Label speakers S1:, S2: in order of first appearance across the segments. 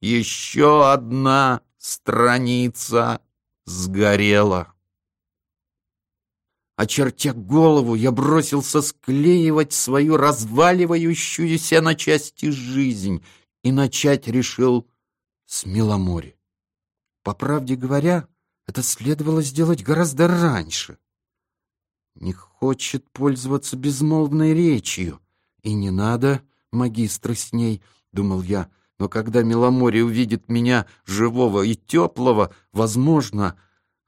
S1: Еще одна страница сгорела. Очертя голову, я бросился склеивать свою разваливающуюся на части жизнь и начать решил с Миломори. По правде говоря, это следовало сделать гораздо раньше. Не хочет пользоваться безмолвной речью, и не надо, магистры, с ней, — думал я, но когда Миломори увидит меня живого и теплого, возможно,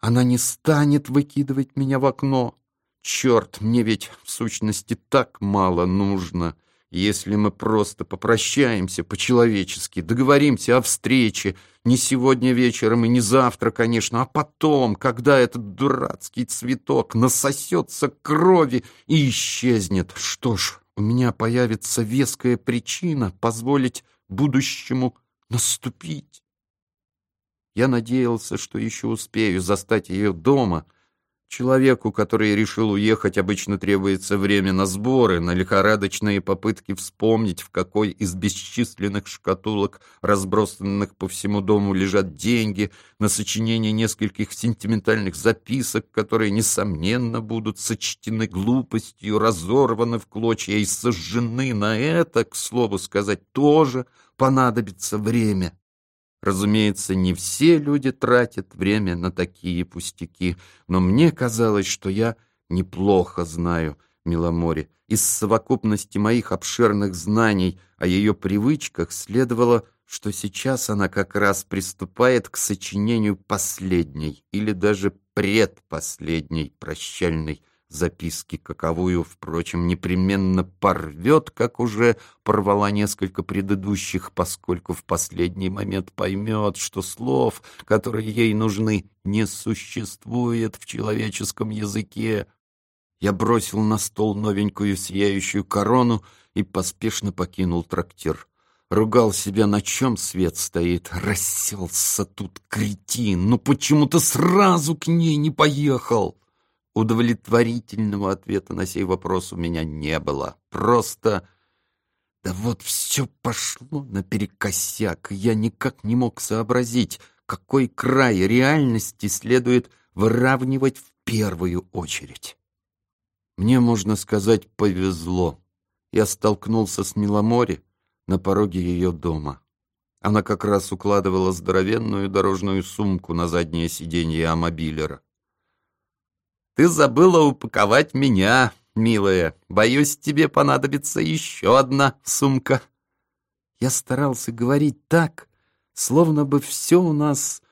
S1: она не станет выкидывать меня в окно. Черт, мне ведь в сущности так мало нужно. Если мы просто попрощаемся по-человечески, договоримся о встрече, не сегодня вечером и не завтра, конечно, а потом, когда этот дурацкий цветок насосется крови и исчезнет, что ж, у меня появится веская причина позволить будущему наступить. Я надеялся, что еще успею застать ее дома — Человеку, который решил уехать, обычно требуется время на сборы, на лихорадочные попытки вспомнить, в какой из бесчисленных шкатулок, разбросанных по всему дому, лежат деньги, на сочинение нескольких сентиментальных записок, которые, несомненно, будут сочтены глупостью, разорваны в клочья и сожжены. На это, к слову сказать, тоже понадобится время. Разумеется, не все люди тратят время на такие пустяки, но мне казалось, что я неплохо знаю Миломоре. Из совокупности моих обширных знаний о ее привычках следовало, что сейчас она как раз приступает к сочинению последней или даже предпоследней прощальной записки, каковую, впрочем, непременно порвет, как уже порвала несколько предыдущих, поскольку в последний момент поймет, что слов, которые ей нужны, не существует в человеческом языке. Я бросил на стол новенькую сияющую корону и поспешно покинул трактир. Ругал себя, на чем свет стоит. Расселся тут кретин, но почему-то сразу к ней не поехал. Удовлетворительного ответа на сей вопрос у меня не было. Просто... Да вот все пошло наперекосяк, и я никак не мог сообразить, какой край реальности следует выравнивать в первую очередь. Мне, можно сказать, повезло. Я столкнулся с Миломори на пороге ее дома. Она как раз укладывала здоровенную дорожную сумку на заднее сиденье амобилера. Ты забыла упаковать меня, милая. Боюсь, тебе понадобится еще одна сумка. Я старался говорить так, словно бы все у нас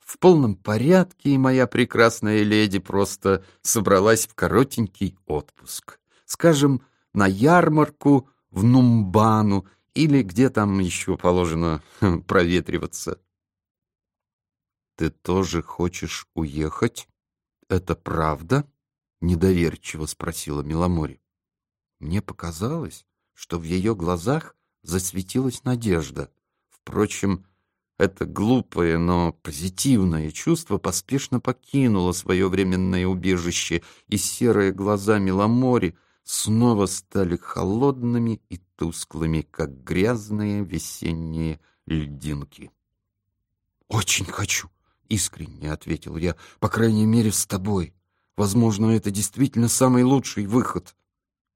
S1: в полном порядке, и моя прекрасная леди просто собралась в коротенький отпуск. Скажем, на ярмарку в Нумбану или где там еще положено проветриваться. «Ты тоже хочешь уехать?» Это правда?» — недоверчиво спросила Миломори. Мне показалось, что в ее глазах засветилась надежда. Впрочем, это глупое, но позитивное чувство поспешно покинуло свое временное убежище, и серые глаза Миломори снова стали холодными и тусклыми, как грязные весенние льдинки. «Очень хочу!» Искренне ответил я, по крайней мере, с тобой. Возможно, это действительно самый лучший выход.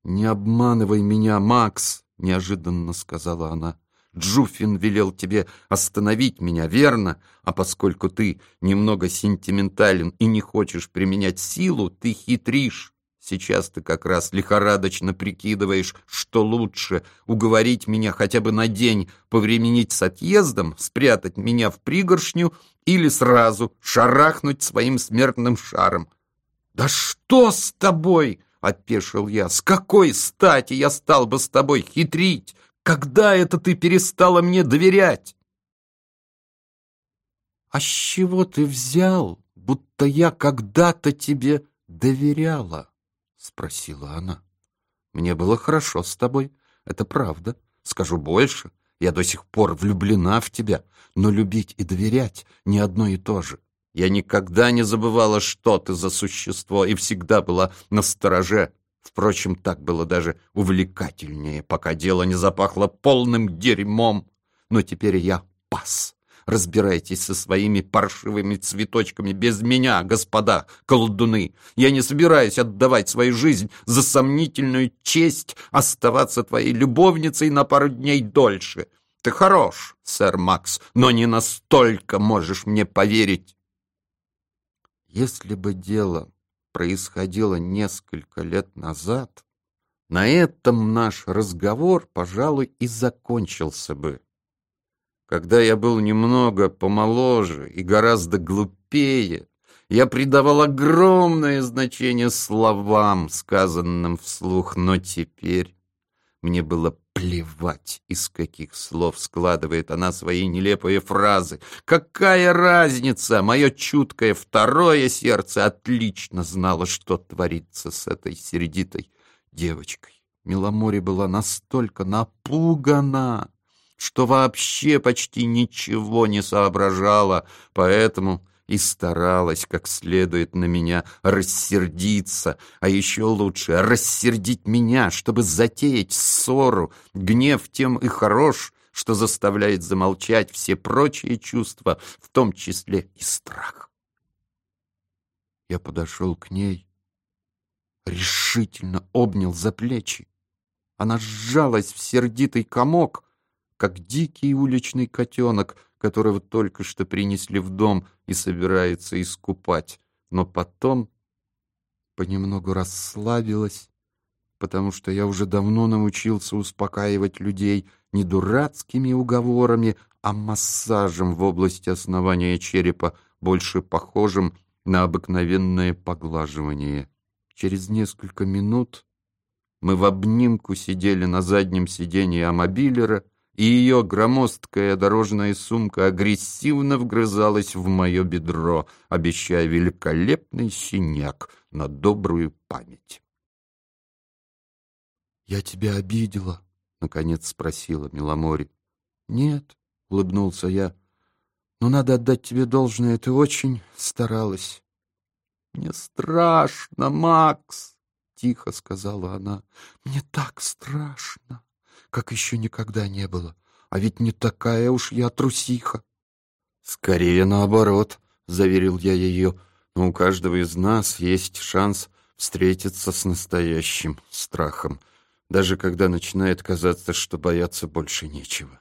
S1: Не обманывай меня, Макс, неожиданно сказала она. Джуфин велел тебе остановить меня, верно? А поскольку ты немного сентиментален и не хочешь применять силу, ты хитришь. Сейчас ты как раз лихорадочно прикидываешь, что лучше уговорить меня хотя бы на день повременить с отъездом, спрятать меня в пригоршню или сразу шарахнуть своим смертным шаром. «Да что с тобой?» — опешил я. «С какой стати я стал бы с тобой хитрить? Когда это ты перестала мне доверять?» «А с чего ты взял, будто я когда-то тебе доверяла?» — спросила она. «Мне было хорошо с тобой, это правда. Скажу больше, я до сих пор влюблена в тебя, но любить и доверять не одно и то же. Я никогда не забывала, что ты за существо, и всегда была на стороже. Впрочем, так было даже увлекательнее, пока дело не запахло полным дерьмом. Но теперь я пас. Разбирайтесь со своими паршивыми цветочками без меня, господа колдуны. Я не собираюсь отдавать свою жизнь за сомнительную честь оставаться твоей любовницей на пару дней дольше. Ты хорош, сэр Макс, но не настолько можешь мне поверить. Если бы дело происходило несколько лет назад, на этом наш разговор, пожалуй, и закончился бы. Когда я был немного помоложе и гораздо глупее, я придавал огромное значение словам, сказанным вслух, но теперь мне было плевать, из каких слов складывает она свои нелепые фразы. Какая разница? Мое чуткое второе сердце отлично знало, что творится с этой сердитой девочкой. Миломори была настолько напугана, что вообще почти ничего не соображала, поэтому и старалась как следует на меня рассердиться, а еще лучше рассердить меня, чтобы затеять ссору. Гнев тем и хорош, что заставляет замолчать все прочие чувства, в том числе и страх. Я подошел к ней, решительно обнял за плечи. Она сжалась в сердитый комок, как дикий уличный котенок — которого только что принесли в дом и собирается искупать, но потом понемногу расслабилась, потому что я уже давно научился успокаивать людей не дурацкими уговорами, а массажем в области основания черепа, больше похожим на обыкновенное поглаживание. Через несколько минут мы в обнимку сидели на заднем сиденье амобилера, и ее громоздкая дорожная сумка агрессивно вгрызалась в мое бедро, обещая великолепный синяк на добрую память. «Я тебя обидела?» — наконец спросила Миломори. «Нет», — улыбнулся я, — «но надо отдать тебе должное, ты очень старалась». «Мне страшно, Макс!» — тихо сказала она. «Мне так страшно!» Как еще никогда не было. А ведь не такая уж я трусиха. Скорее наоборот, заверил я ее, но у каждого из нас есть шанс встретиться с настоящим страхом, даже когда начинает казаться, что бояться больше нечего.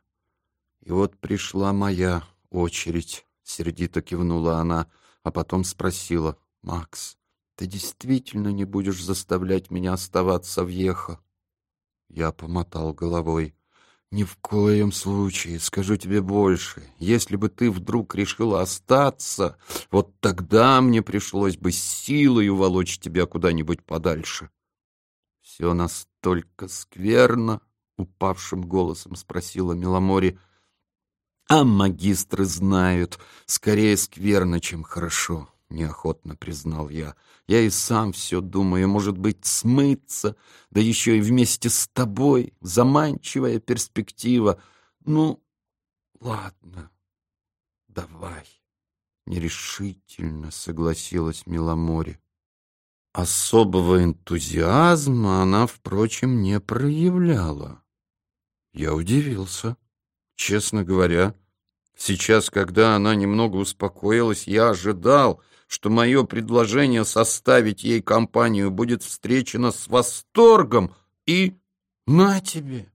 S1: И вот пришла моя очередь, сердито кивнула она, а потом спросила, «Макс, ты действительно не будешь заставлять меня оставаться в Ехо?» Я помотал головой. «Ни в коем случае, скажу тебе больше. Если бы ты вдруг решила остаться, вот тогда мне пришлось бы силой уволочь тебя куда-нибудь подальше». «Все настолько скверно?» — упавшим голосом спросила Миломори. «А магистры знают, скорее скверно, чем хорошо». — неохотно признал я. «Я и сам все думаю, может быть, смыться, да еще и вместе с тобой, заманчивая перспектива. Ну, ладно, давай». Нерешительно согласилась Миломори. Особого энтузиазма она, впрочем, не проявляла. Я удивился. Честно говоря, сейчас, когда она немного успокоилась, я ожидал, что мое предложение составить ей компанию будет встречено с восторгом и на тебе.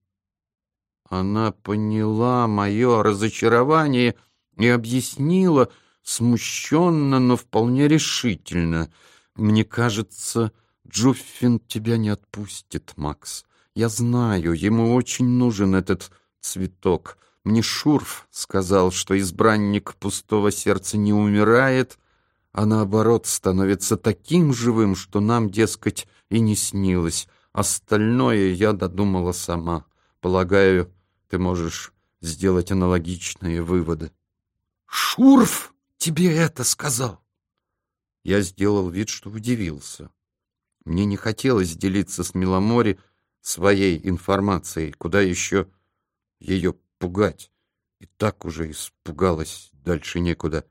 S1: Она поняла мое разочарование и объяснила смущенно, но вполне решительно. Мне кажется, Джуффин тебя не отпустит, Макс. Я знаю, ему очень нужен этот цветок. Мне Шурф сказал, что избранник пустого сердца не умирает, а наоборот становится таким живым, что нам, дескать, и не снилось. Остальное я додумала сама. Полагаю, ты можешь сделать аналогичные выводы. «Шурф тебе это сказал!» Я сделал вид, что удивился. Мне не хотелось делиться с Миломори своей информацией, куда еще ее пугать. И так уже испугалась, дальше некуда.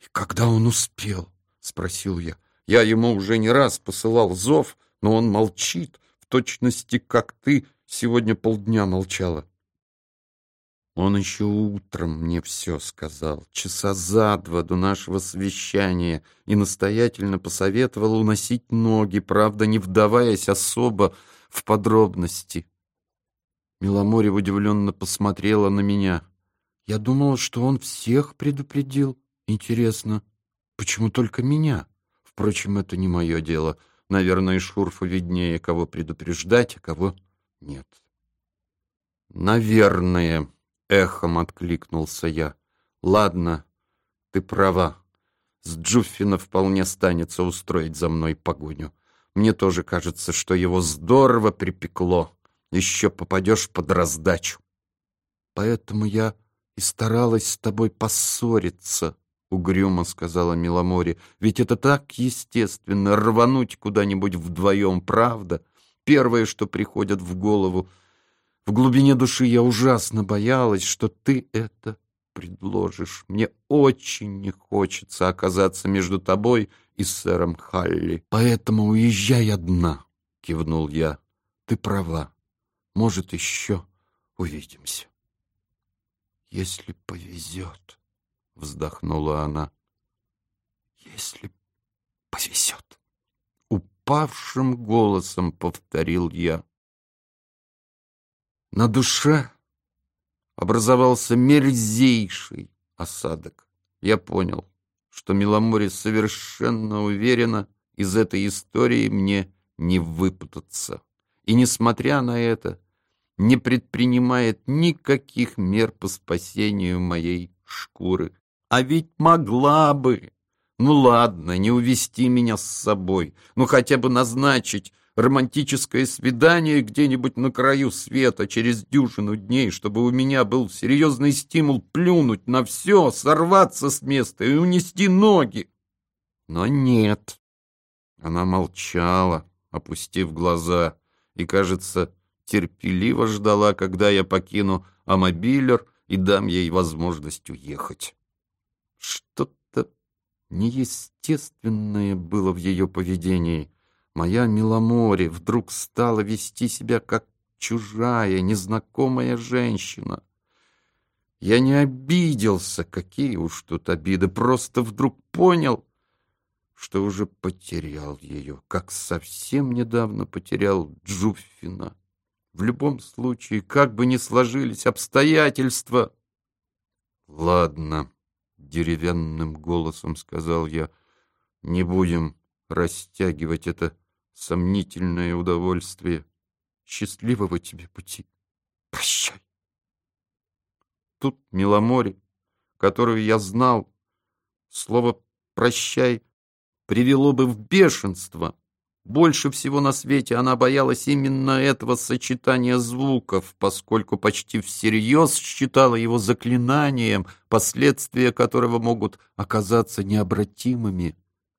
S1: «И когда он успел?» — спросил я. «Я ему уже не раз посылал зов, но он молчит, в точности, как ты сегодня полдня молчала». Он еще утром мне все сказал, часа за два до нашего совещания, и настоятельно посоветовал уносить ноги, правда, не вдаваясь особо в подробности. Миломорье удивленно посмотрела на меня. Я думала, что он всех предупредил. Интересно, почему только меня? Впрочем, это не мое дело. Наверное, Шурфу виднее, кого предупреждать, а кого нет. Наверное, эхом откликнулся я. Ладно, ты права. С Джуффина вполне станется устроить за мной погоню. Мне тоже кажется, что его здорово припекло. Еще попадешь под раздачу. Поэтому я и старалась с тобой поссориться, — угрюмо сказала Миломоре. Ведь это так естественно, рвануть куда-нибудь вдвоем, правда? Первое, что приходит в голову — в глубине души я ужасно боялась, что ты это предложишь. Мне очень не хочется оказаться между тобой и сэром Халли. Поэтому уезжай одна, — кивнул я. Ты права. Может, еще увидимся. Если повезет, — вздохнула она. Если повезет. Упавшим голосом повторил я. На душе образовался мерзейший осадок. Я понял, что Миломоре совершенно уверена, из этой истории мне не выпутаться. И, несмотря на это, не предпринимает никаких мер по спасению моей шкуры. А ведь могла бы. Ну ладно, не увести меня с собой, ну хотя бы назначить романтическое свидание где-нибудь на краю света через дюжину дней, чтобы у меня был серьезный стимул плюнуть на все, сорваться с места и унести ноги. Но нет. Она молчала, опустив глаза, и, кажется, терпеливо ждала, когда я покину амобилер и дам ей возможность уехать. Что-то неестественное было в ее поведении — Моя Миломоре вдруг стала вести себя как чужая, незнакомая женщина. Я не обиделся, какие уж тут обиды, просто вдруг понял, что уже потерял ее, как совсем недавно потерял Джуффина. В любом случае, как бы ни сложились обстоятельства... — Ладно, — деревянным голосом сказал я, — не будем растягивать это сомнительное удовольствие. Счастливого тебе пути. Прощай. Тут Миломоре, которую я знал, слово «прощай» привело бы в бешенство. Больше всего на свете она боялась именно этого сочетания звуков, поскольку почти всерьез считала его заклинанием, последствия которого могут оказаться необратимыми.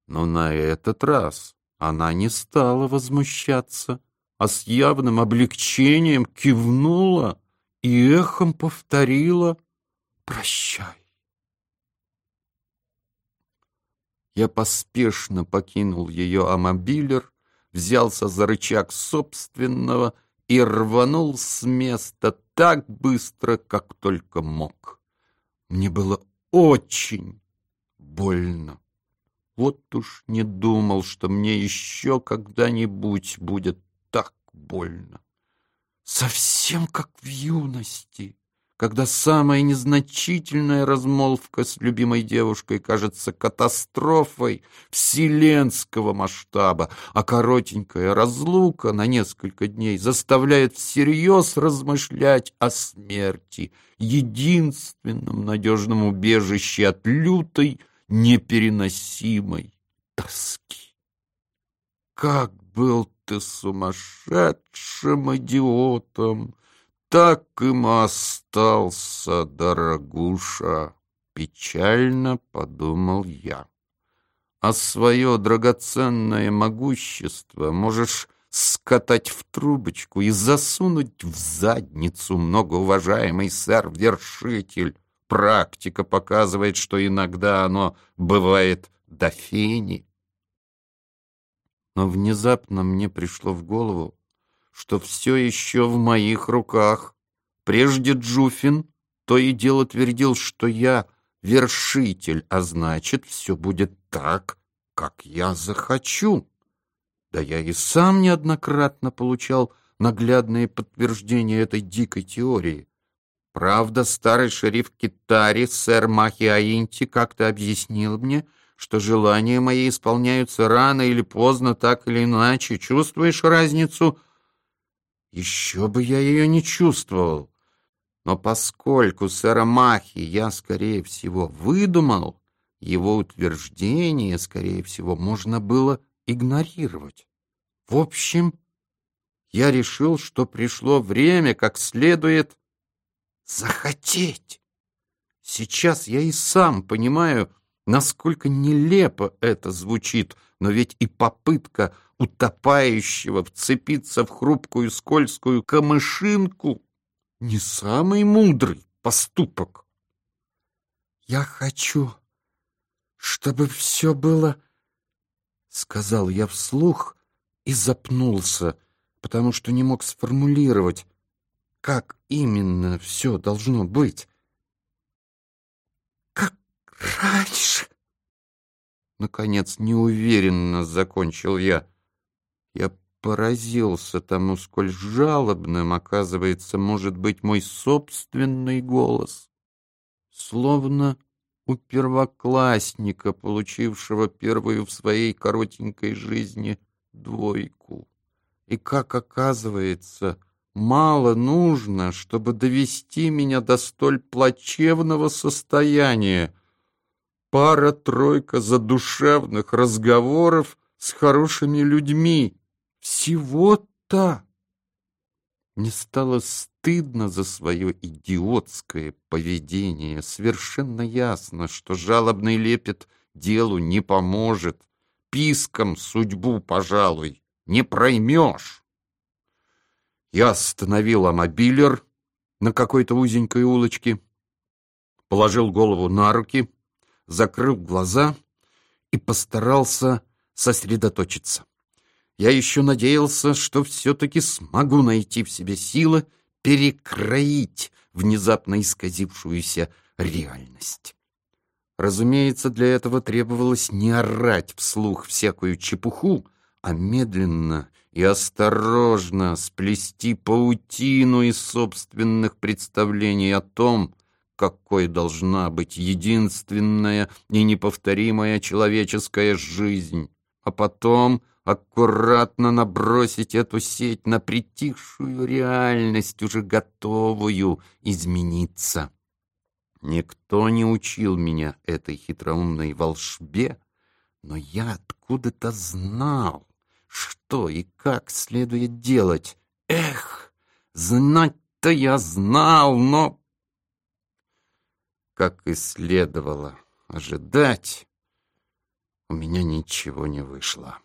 S1: Но на этот раз она не стала возмущаться, а с явным облегчением кивнула и эхом повторила «Прощай». Я поспешно покинул ее амобилер, взялся за рычаг собственного и рванул с места так быстро, как только мог. Мне было очень больно. Вот уж не думал, что мне еще когда-нибудь будет так больно. Совсем как в юности, когда самая незначительная размолвка с любимой девушкой кажется катастрофой вселенского масштаба, а коротенькая разлука на несколько дней заставляет всерьез размышлять о смерти, единственном надежном убежище от лютой, непереносимой тоски. Как был ты сумасшедшим идиотом, так им остался, дорогуша, печально подумал я. А свое драгоценное могущество можешь скатать в трубочку и засунуть в задницу, многоуважаемый сэр-вершитель. Практика показывает, что иногда оно бывает до фени. Но внезапно мне пришло в голову, что все еще в моих руках. Прежде Джуфин, то и дело твердил, что я вершитель, а значит, все будет так, как я захочу. Да я и сам неоднократно получал наглядные подтверждения этой дикой теории. Правда, старый шериф Китари, сэр Махи как-то объяснил мне, что желания мои исполняются рано или поздно, так или иначе. Чувствуешь разницу? Еще бы я ее не чувствовал. Но поскольку сэра Махи я, скорее всего, выдумал, его утверждение, скорее всего, можно было игнорировать. В общем, я решил, что пришло время как следует захотеть. Сейчас я и сам понимаю, насколько нелепо это звучит, но ведь и попытка утопающего вцепиться в хрупкую скользкую камышинку не самый мудрый поступок. «Я хочу, чтобы все было...» — сказал я вслух и запнулся, потому что не мог сформулировать, как именно все должно быть. «Как раньше!» Наконец, неуверенно закончил я. Поразился тому, сколь жалобным, оказывается, может быть мой собственный голос. Словно у первоклассника, получившего первую в своей коротенькой жизни двойку. И, как оказывается, мало нужно, чтобы довести меня до столь плачевного состояния. Пара-тройка задушевных разговоров с хорошими людьми. Всего-то. Мне стало стыдно за свое идиотское поведение. Совершенно ясно, что жалобный лепет делу не поможет. Писком судьбу, пожалуй, не проймешь. Я остановил амобилер на какой-то узенькой улочке, положил голову на руки, закрыл глаза и постарался сосредоточиться. Я еще надеялся, что все-таки смогу найти в себе силы перекроить внезапно исказившуюся реальность. Разумеется, для этого требовалось не орать вслух всякую чепуху, а медленно и осторожно сплести паутину из собственных представлений о том, какой должна быть единственная и неповторимая человеческая жизнь, а потом аккуратно набросить эту сеть на притихшую реальность, уже готовую измениться. Никто не учил меня этой хитроумной волшбе, но я откуда-то знал, что и как следует делать. Эх, знать-то я знал, но... Как и следовало ожидать, у меня ничего не вышло.